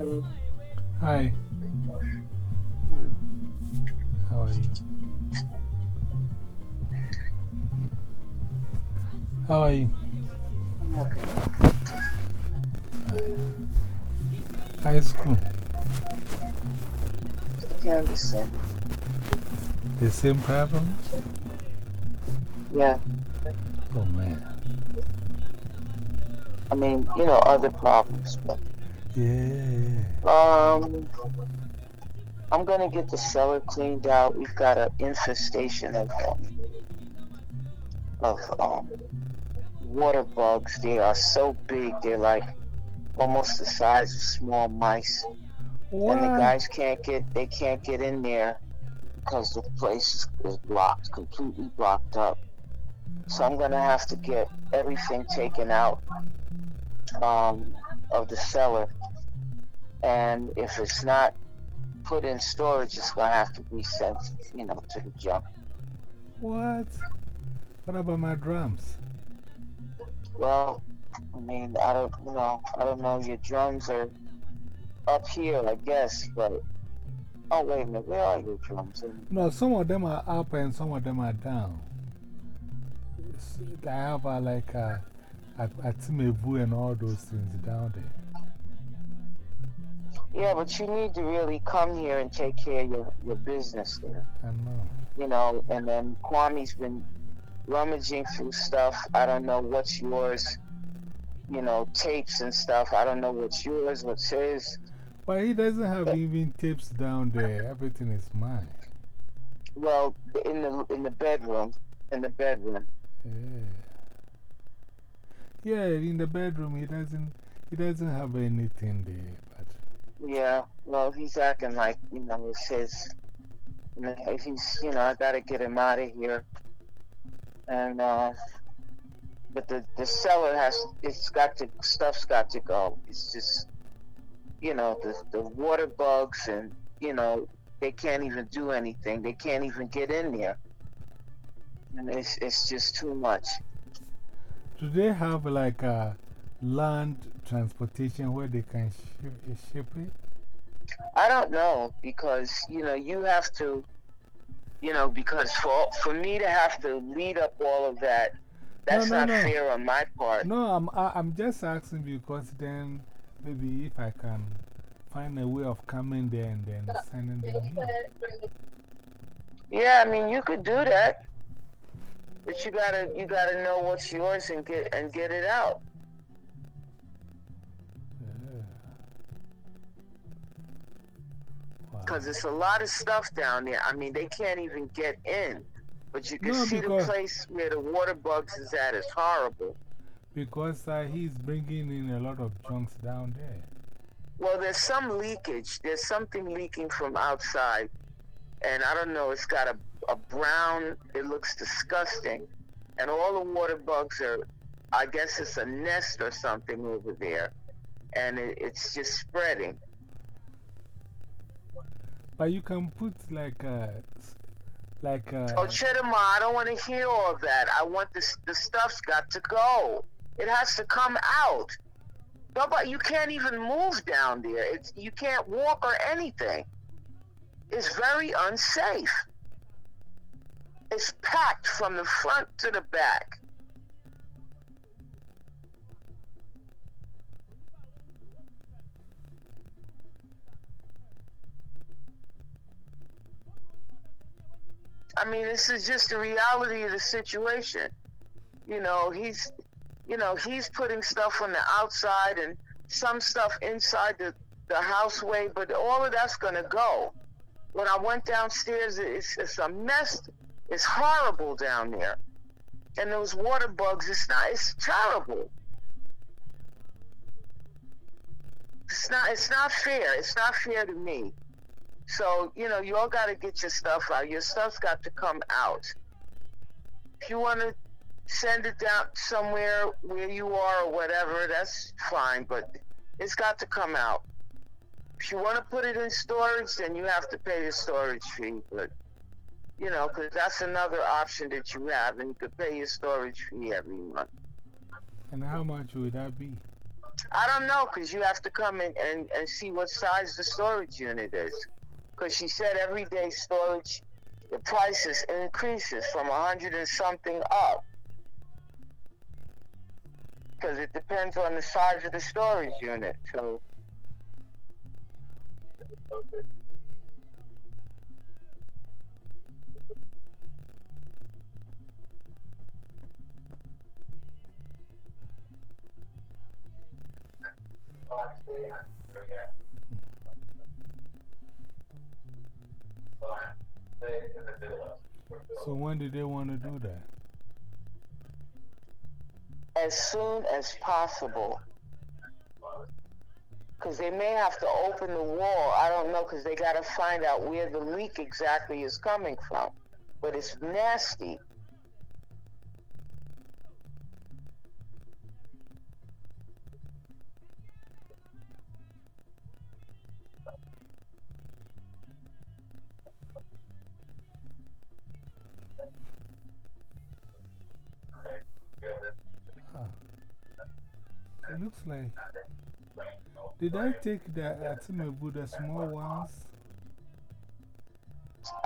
Hi. How are you? How are you? Okay. High school. Yeah, understand. The same problem? Yeah. Oh, man. I mean, you know, other problems, but Yeah. um, I'm gonna get the cellar cleaned out. We've got an infestation of um, of um, water bugs. They are so big; they're like almost the size of small mice. What? And the guys can't get they can't get in there because the place is blocked, completely blocked up. So I'm gonna have to get everything taken out um, of the cellar, and if it's not put in storage, it's gonna have to be sent, you know, to the junk. What? What about my drums? Well, I mean, I don't, you know, I don't know. Your drums are up here, I guess, but oh wait a minute, where are your drums? No, some of them are up and some of them are down. I have a, like a, a, a Timevu and all those things down there. Yeah, but you need to really come here and take care of your, your business there. I know. You know, and then Kwame's been rummaging through stuff. I don't know what's yours. You know, tapes and stuff. I don't know what's yours, what's his. But he doesn't have even tapes down there. Everything is mine. Well, in the in the bedroom, in the bedroom. Yeah. Yeah, in the bedroom, he doesn't, he doesn't have anything there. But Yeah, well, he's acting like you know it's his. And if he's, you know, I gotta get him out of here. And uh, but the the cellar has, it's got to, stuff's got to go. It's just, you know, the the water bugs and you know they can't even do anything. They can't even get in there. And it's it's just too much. Do they have like a land transportation where they can ship, eh, ship it? I don't know because you know you have to, you know, because for for me to have to lead up all of that, that's no, not no. fair on my part. No, I'm, I, I'm just asking because then maybe if I can find a way of coming there and then sending them here. Yeah, I mean you could do that, but you gotta you gotta know what's yours and get and get it out. Yeah. Wow. Because it's a lot of stuff down there. I mean they can't even get in, but you can No, see the place where the water bugs is at is horrible. Because uh, he's bringing in a lot of junks down there. Well, there's some leakage. There's something leaking from outside. And I don't know, it's got a, a brown, it looks disgusting. And all the water bugs are, I guess it's a nest or something over there. And it, it's just spreading. But you can put like a. Like a. Oh, Chidama, I don't want to hear all of that. I want this, the stuff's got to go. It has to come out. Nobody, you can't even move down there. It's, you can't walk or anything. It's very unsafe. It's packed from the front to the back. I mean, this is just the reality of the situation. You know, he's, you know, he's putting stuff on the outside and some stuff inside the, the houseway, but all of that's going to go. When I went downstairs, it's, it's a mess. It's horrible down there. And those water bugs, it's not, it's terrible. It's not, it's not fair. It's not fair to me. So, you know, you all got to get your stuff out. Your stuff's got to come out. If you want to send it down somewhere where you are or whatever, that's fine, but it's got to come out. If you want to put it in storage, then you have to pay the storage fee, but, you know, because that's another option that you have, and you could pay your storage fee every month. And how much would that be? I don't know because you have to come in and, and see what size the storage unit is. Because she said everyday storage, the prices increases from a hundred and something up. Because it depends on the size of the storage unit. So. So when did they want to do that? As soon as possible. Because they may have to open the wall. I don't know because they got to find out where the leak exactly is coming from. But it's nasty. It looks like. Did I take the Atimebu, the small ones?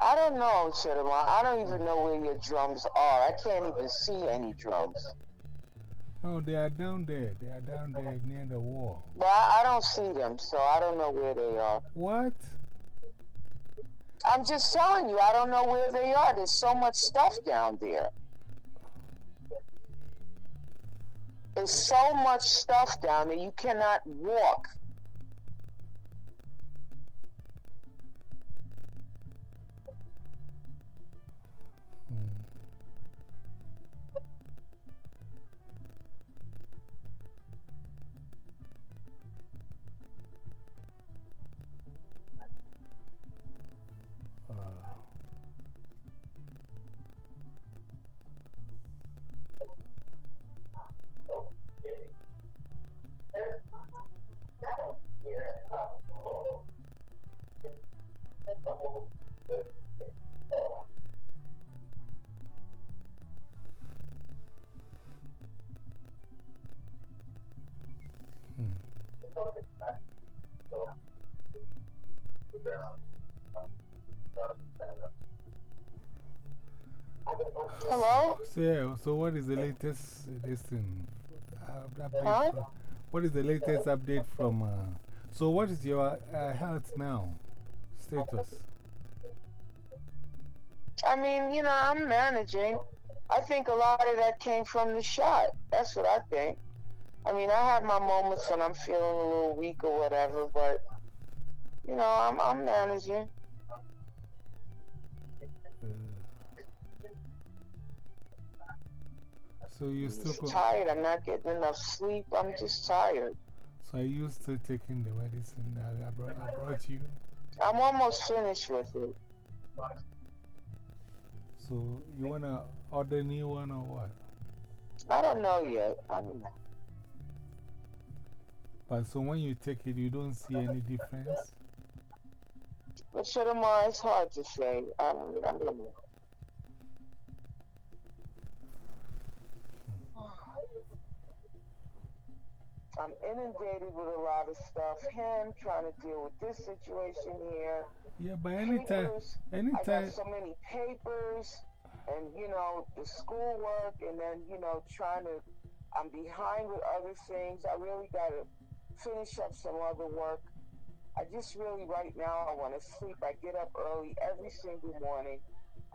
I don't know, Chidama. I don't even know where your drums are. I can't even see any drums. No, they are down there. They are down there near the wall. But I, I don't see them, so I don't know where they are. What? I'm just telling you, I don't know where they are. There's so much stuff down there. There's so much stuff down there, you cannot walk. Yeah, so what is the latest this thing, update? Huh? from- What is the latest update from? Uh, so, what is your uh, health now? Status? I mean, you know, I'm managing. I think a lot of that came from the shot. That's what I think. I mean, I have my moments when I'm feeling a little weak or whatever, but, you know, I'm, I'm managing. So, you still just go, tired. I'm not getting enough sleep. I'm just tired. so, are you still taking the medicine that I brought, I brought you? I'm almost finished with it. So, you want to order a new one or what? I don't know yet. I don't know. But so, when you take it, you don't see any difference? But Shadamar, it's hard to say. I don't, I don't know. I'm inundated with a lot of stuff. Him trying to deal with this situation here. Yeah, but anytime, Papers. I anytime, got so many papers and, you know, the schoolwork and then, you know, trying to, I'm behind with other things. I really got to finish up some other work. I just really, right now, I want to sleep. I get up early every single morning.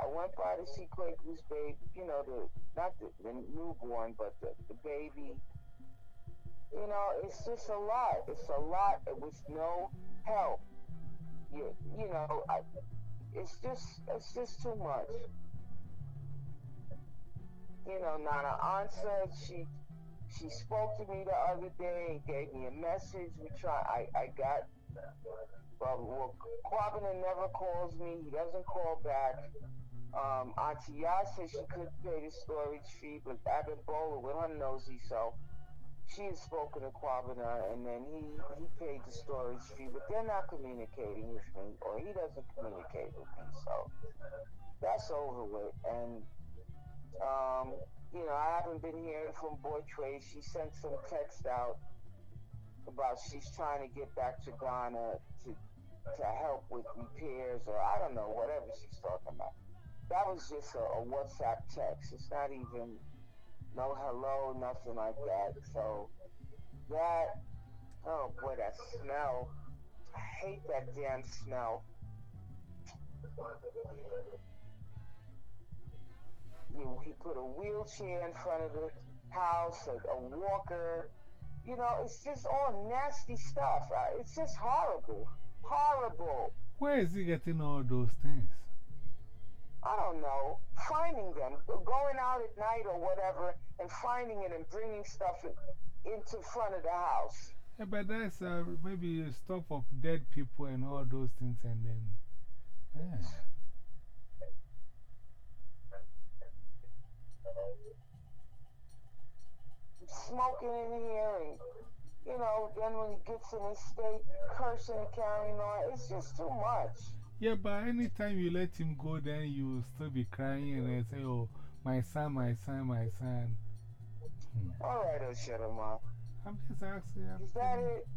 I went by to see Quaker's baby, you know, the, not the, the newborn, but the, the baby. You know, it's just a lot. It's a lot with no help. You, you know, I, it's just, it's just too much. You know, Nana answered. She, she spoke to me the other day and gave me a message. We try. I, I got. Well, well Quabina never calls me. He doesn't call back. Um, Auntie Ya said she could pay the storage fee, but Abbott Bowler with her nosy self she had spoken to Quabina and then he, he paid the storage fee, but they're not communicating with me, or he doesn't communicate with me, so that's over with. And um, you know, I haven't been hearing from Boytray. She sent some text out about she's trying to get back to Ghana to to help with repairs or I don't know, whatever she's talking about. That was just a, a WhatsApp text. It's not even no hello, nothing like that. So that oh boy, that smell. I hate that damn smell. You, he put a wheelchair in front of the house, a, a walker. You know, it's just all nasty stuff. Uh, it's just horrible. Horrible. Where is he getting all those things? I don't know. Finding them, going out at night or whatever, and finding it and bringing stuff in, into front of the house. Yeah, but that's uh, maybe stuff of dead people and all those things, and then. Yeah. Smoking in here, and you know, then when he gets in his state, cursing and carrying on, it's just too much. Yeah, but anytime you let him go, then you will still be crying and say, Oh, my son, my son, my son. Hmm. All right, Oshirama. I'm just asking. I'm Is that it?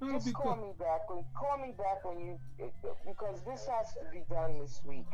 No, just call me back when call me back when you it, because this has to be done this week.